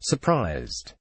surprised.